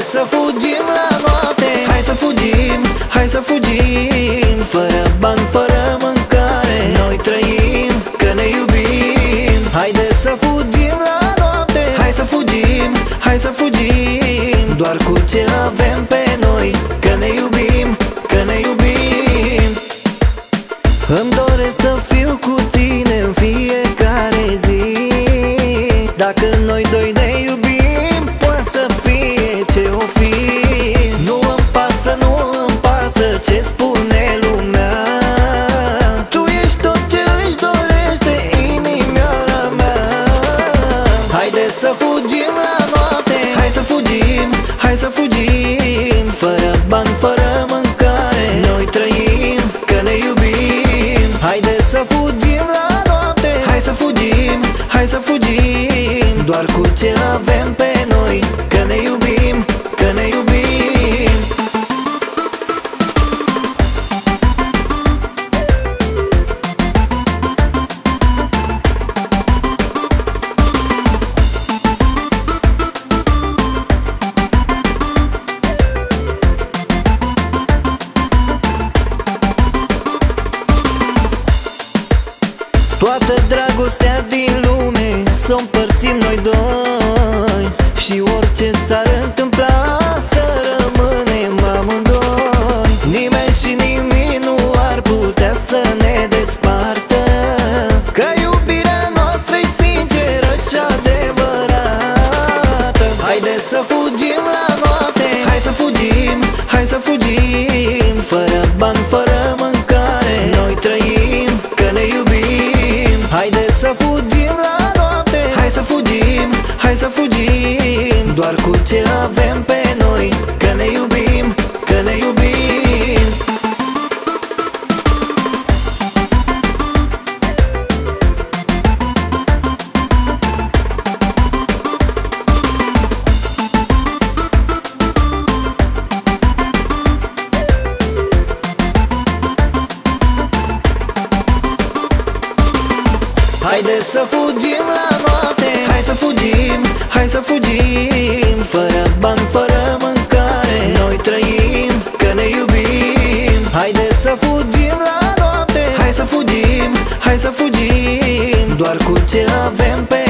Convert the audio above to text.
Să fugim la noapte. Hai să fugim, hai să fugim. Fără bani, fără mâncare Noi trăim, că ne iubim. Haide să fugim la noapte. Hai să fugim, hai să fugim. Doar cu ce avem pe să fugim la noapte, hai să fugim, hai să fugim. Fără bani, fără mâncare, noi trăim, că ne iubim. Haide să fugim la noapte, hai să fugim, hai să fugim. Doar cu ce avem pe dragostea din lume Să o împărțim noi doi. Și orice s-ar întâmpla Să rămânem amândoi. Nimeni și nimic nu ar putea să ne despartă. Că iubirea noastră e sinceră și adevărată. Haide să fugim fugim la noapte. Hai să fugim, hai să fugim. Doar cu ce avem pe Haide să fugim la noapte Hai să fugim, hai să fugim. Fără bani, fără mâncare. Noi trăim, că ne iubim. Haide să fugim la noapte. Hai să fugim, hai să fugim. Doar cu ce avem pe